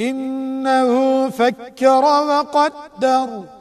إنه فكر وقدر.